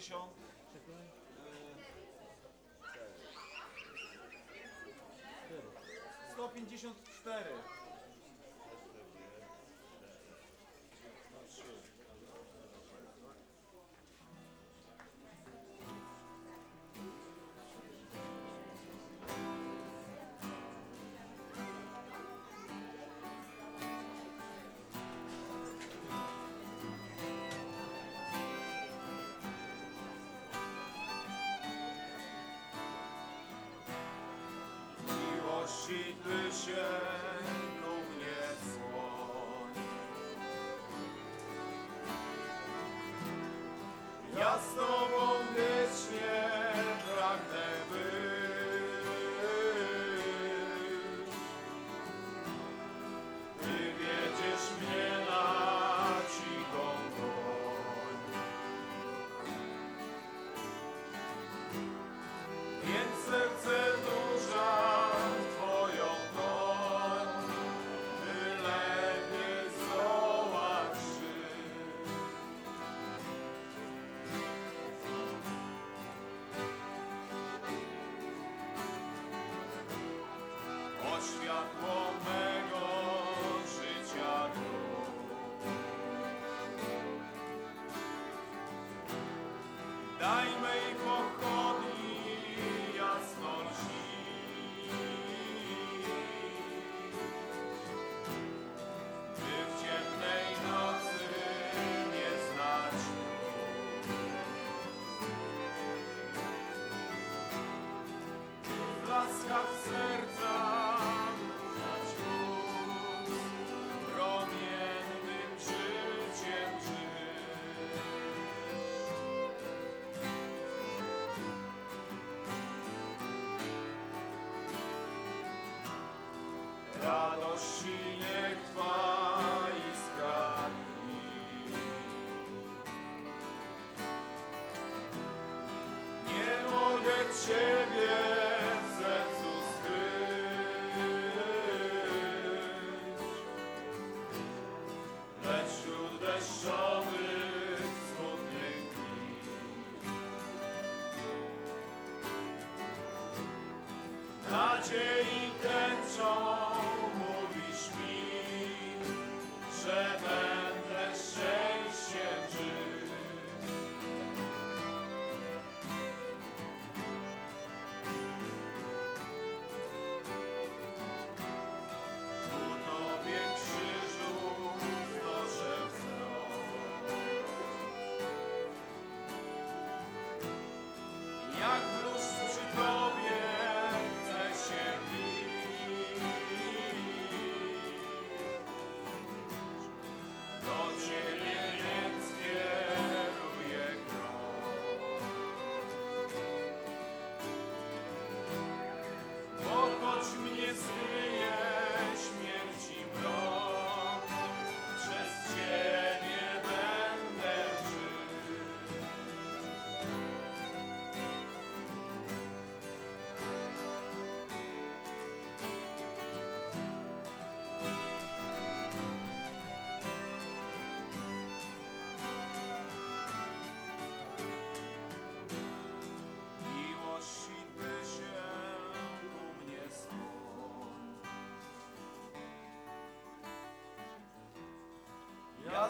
150 Czekaj. e, 154 przed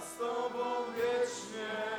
z Tobą wiecznie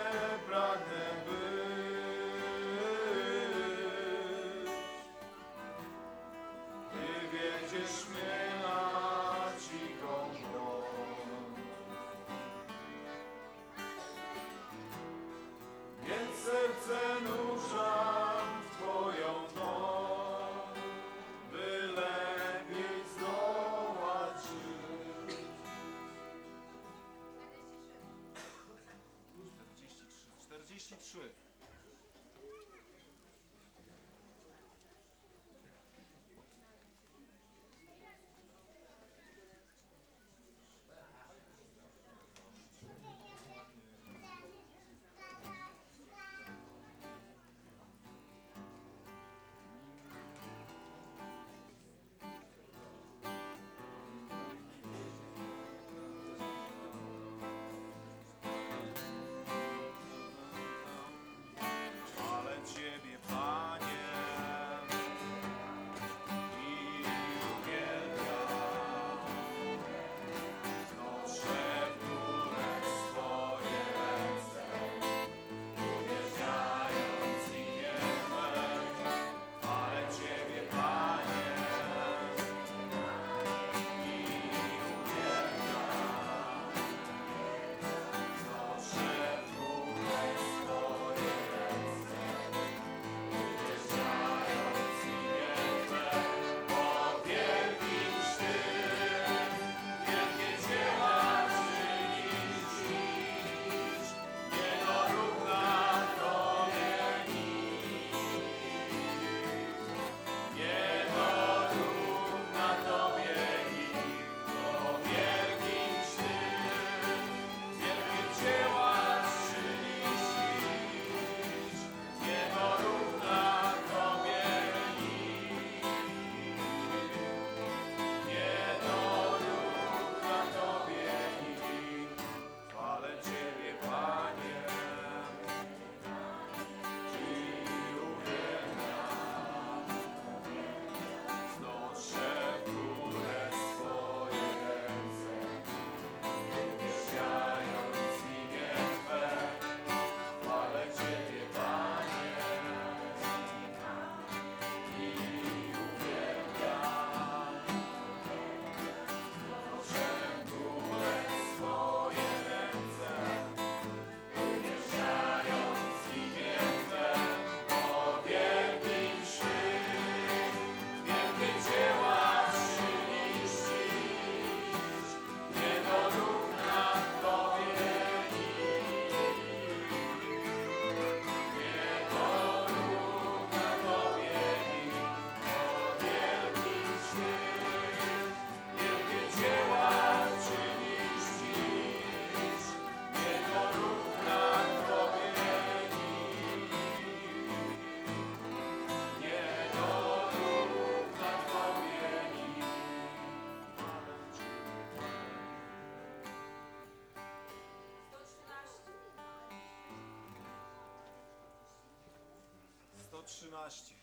113.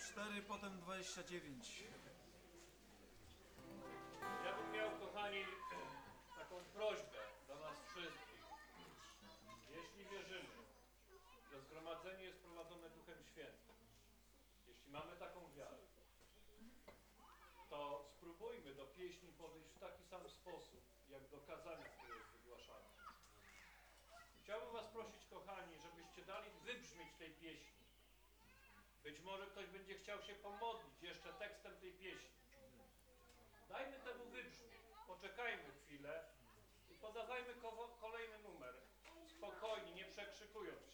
4, potem 29. Ja bym miał, kochani, taką prośbę do nas wszystkich. Jeśli wierzymy, że zgromadzenie jest prowadzone Duchem Świętym, jeśli mamy taką wiarę, to spróbujmy do pieśni podejść w taki sam sposób, jak do kazania, które jest wygłaszane. Chciałbym Was prosić, kochani, żebyście dali wybrzmieć tej pieśni być może ktoś będzie chciał się pomodlić jeszcze tekstem tej pieśni. Dajmy temu wybrzmieć. Poczekajmy chwilę i podawajmy kolejny numer. Spokojnie, nie przekrzykując.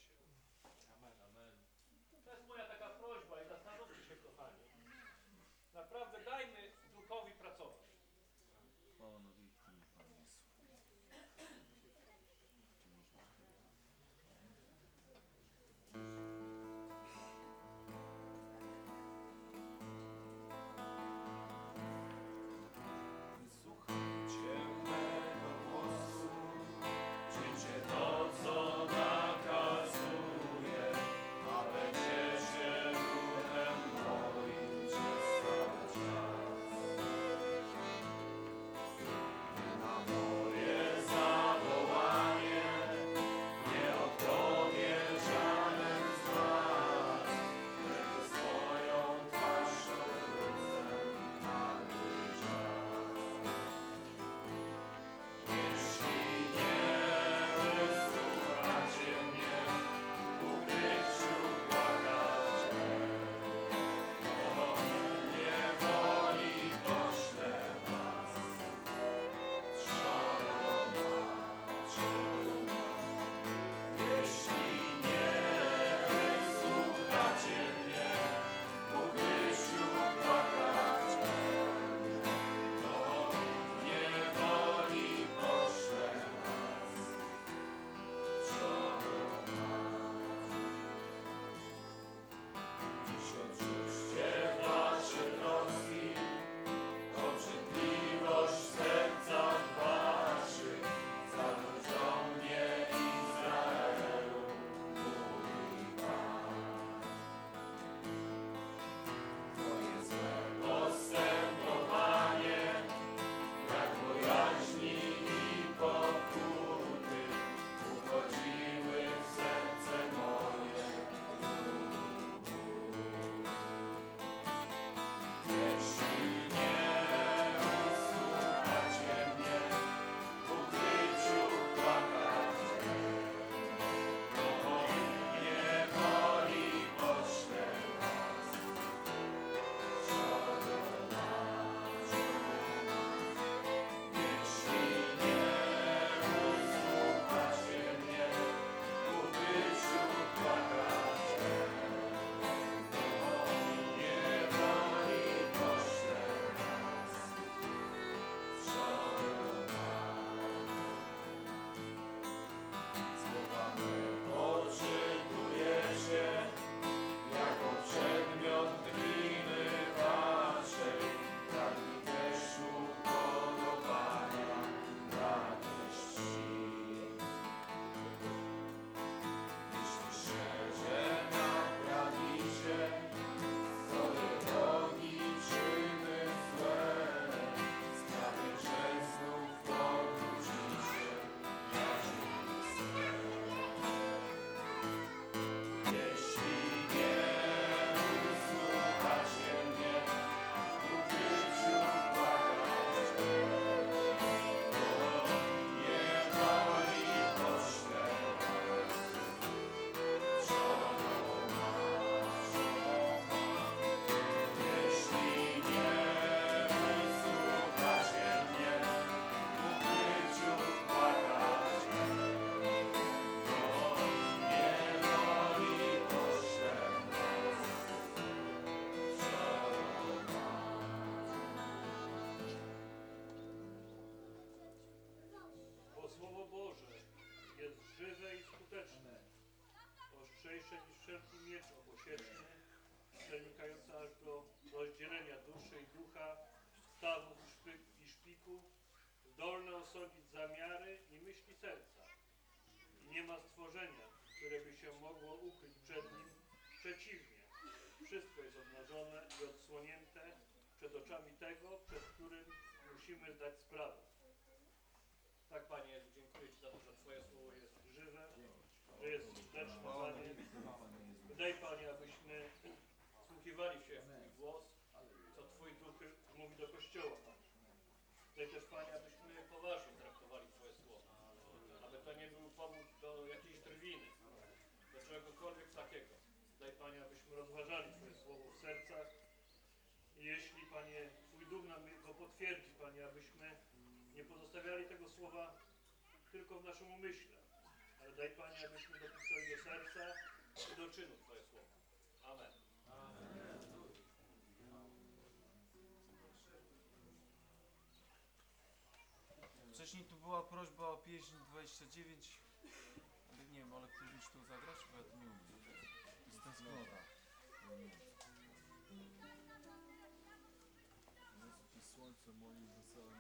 stawów i szpiku, zdolny osądzić zamiary i myśli serca. I nie ma stworzenia, które by się mogło ukryć przed nim. Przeciwnie, wszystko jest obnażone i odsłonięte przed oczami tego, przed którym musimy zdać sprawę. Tak, Panie Jezu, dziękuję Ci za to, że Twoje słowo jest żywe, że jest skuteczne, Panie. Daj, Panie, abyśmy wsłuchiwali się Kościoła, Panie. Daj też, Panie, abyśmy poważnie traktowali Twoje słowo. Aby to nie był powód do jakiejś drwiny, do czegokolwiek takiego. Daj, Panie, abyśmy rozważali Twoje słowo w sercach. I jeśli, Panie, Twój duch nam go potwierdzi, Panie, abyśmy nie pozostawiali tego słowa tylko w naszym umyśle, ale daj, Panie, abyśmy dopuszczali do serca i do czynu Twoje słowo. Amen. Wcześniej tu była prośba o pieśń 29, ale nie wiem, ale już tu zagrać, bo ja to nie umiem. To jest tęsknota. Jezu Ci słońce moje i wesołe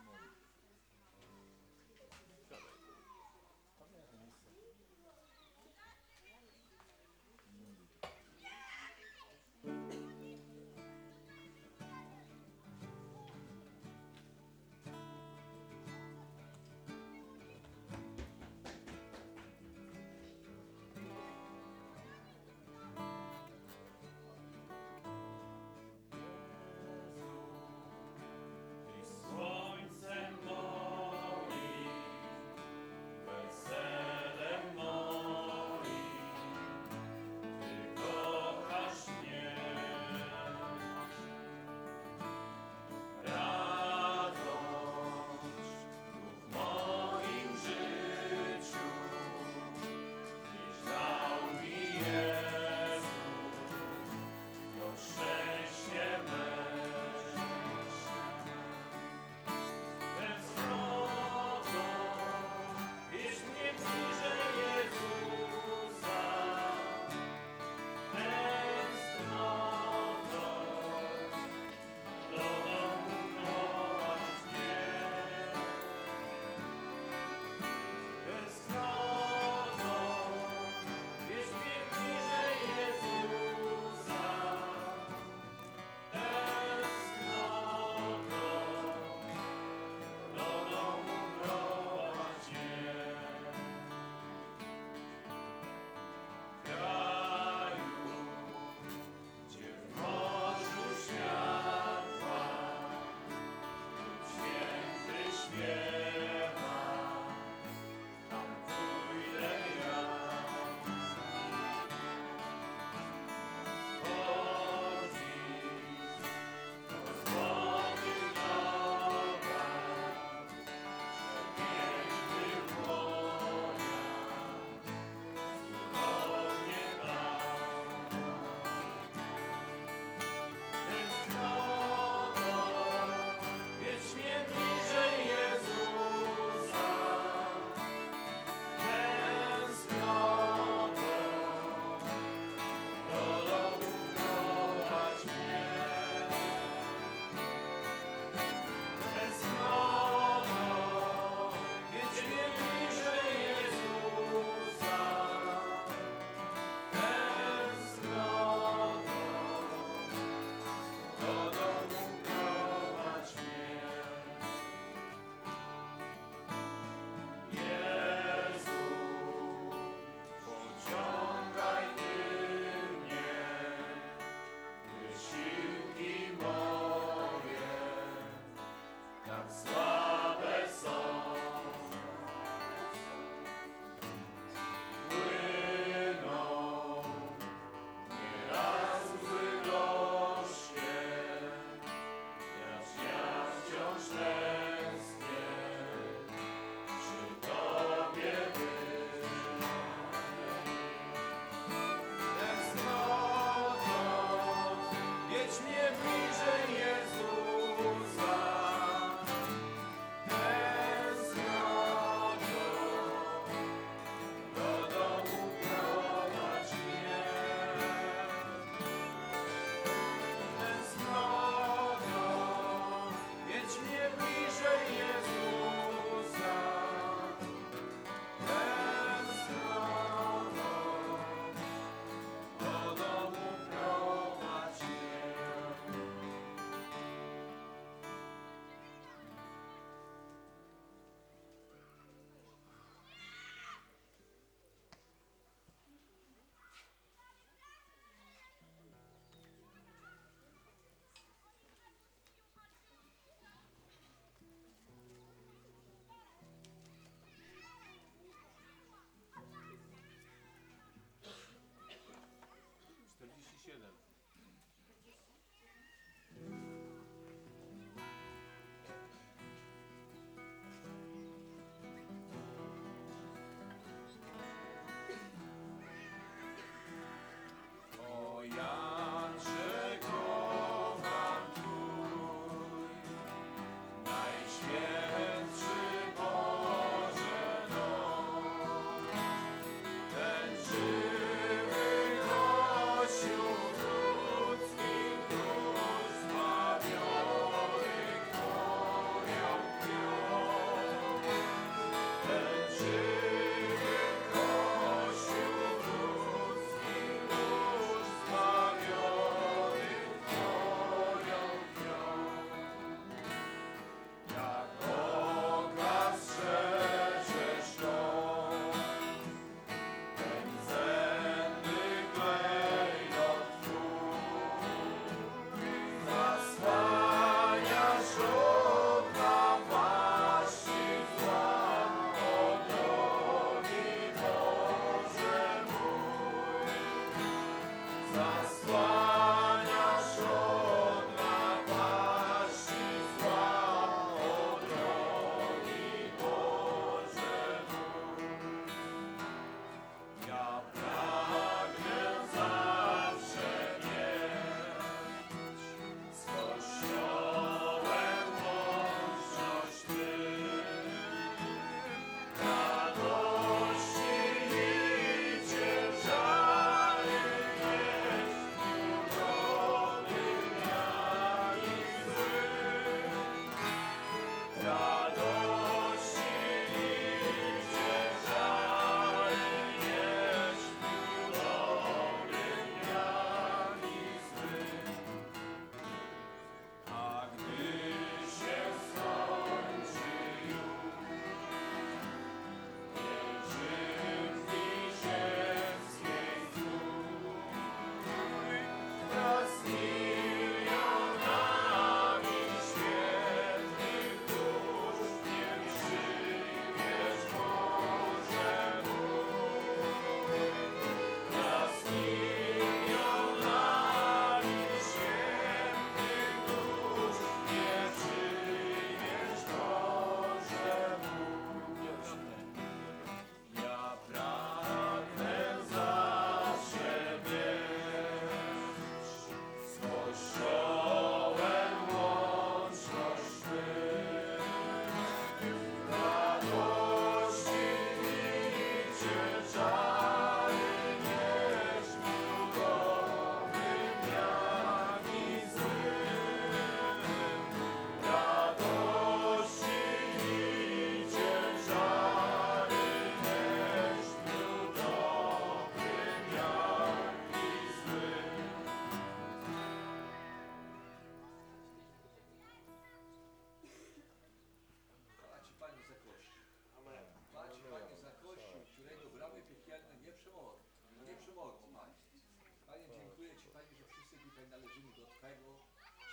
tutaj należymy do Twojego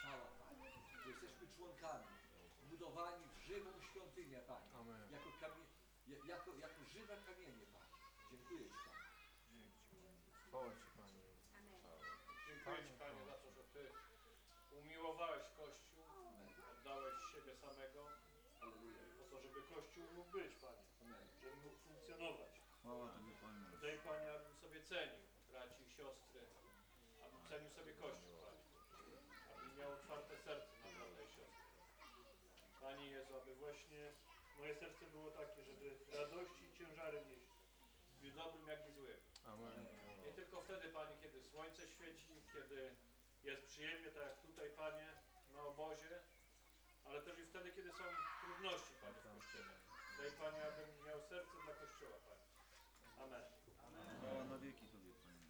ciała, Panie. Że jesteśmy członkami, budowani w żywą świątynię, Panie. Amen. Jako, kamie, ja- jako, jako żywe kamienie, Panie. Dziękuję Ci, Panie. Chwała Ci Panie. Dziękuję Ci Panie za to, że Ty umiłowałeś Kościół, oddałeś siebie samego po to, żeby Kościół mógł być, Panie, żeby mógł funkcjonować. Chwała Tobie, Panie. Daj Panie, abym sobie cenił braci i siostry, abym cenił sobie Kościół, Panie, abym miał otwarte serce na brata i siostry. Panie Jezu, aby właśnie moje serce było takie, żeby radości i ciężary nieść, w dobrym jak i złym. Amen. Nie tylko wtedy, Panie, kiedy słońce świeci, kiedy jest przyjemnie, tak jak tutaj, Panie, na obozie, ale też i wtedy, kiedy są trudności, Panie, w Kościele. Daj, Panie, abym miał serce dla Kościoła, Panie. Amen. Chwała na wieki Tobie, Panie.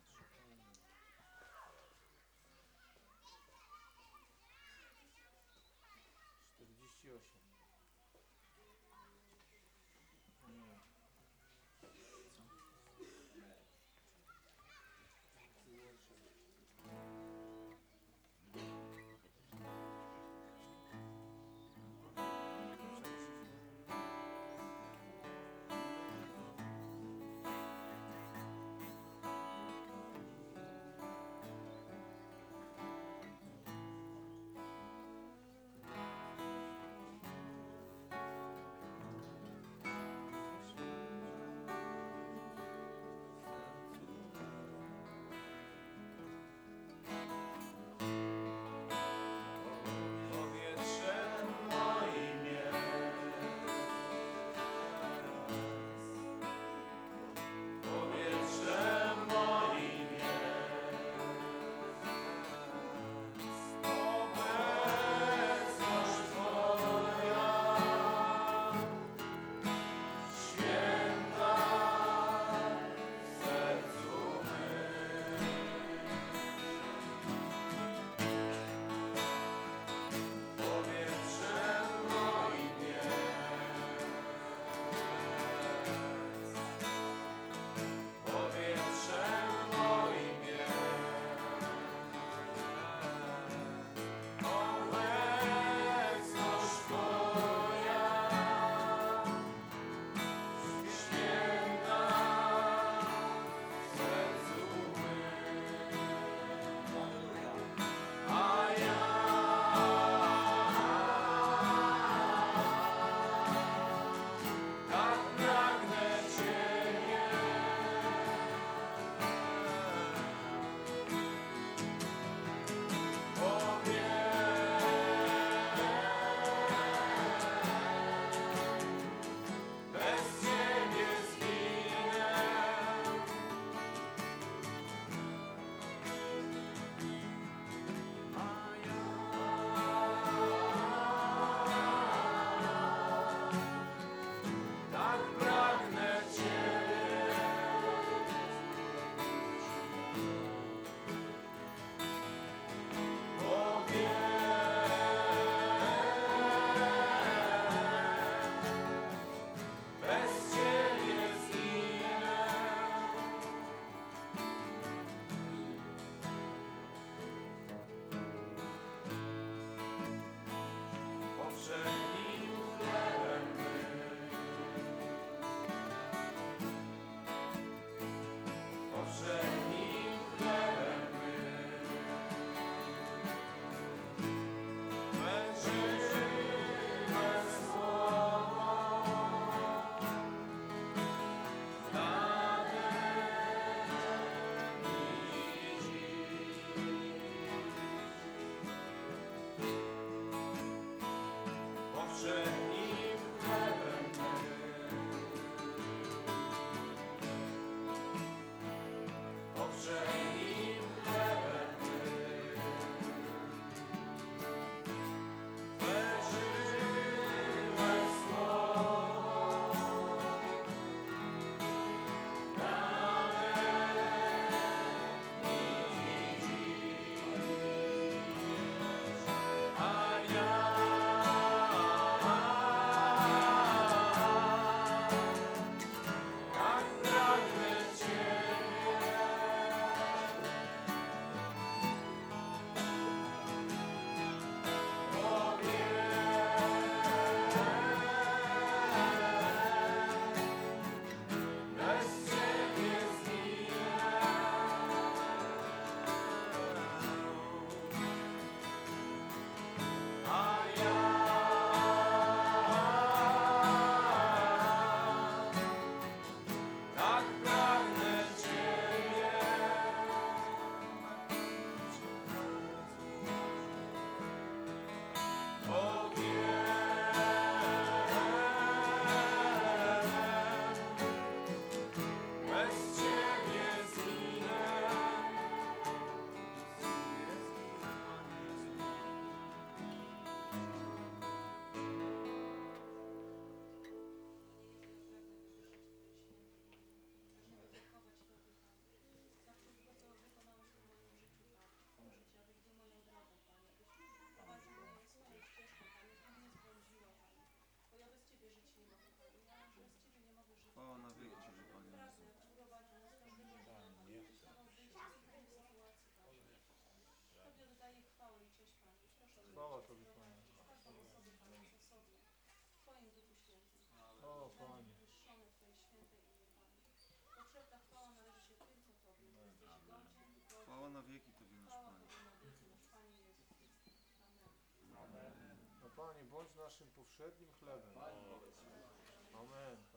Czterdzieści osiem. strength. Chwała na wieki to nasz Panie. Amen. No Panie, bądź naszym powszednim chlebem. Amen.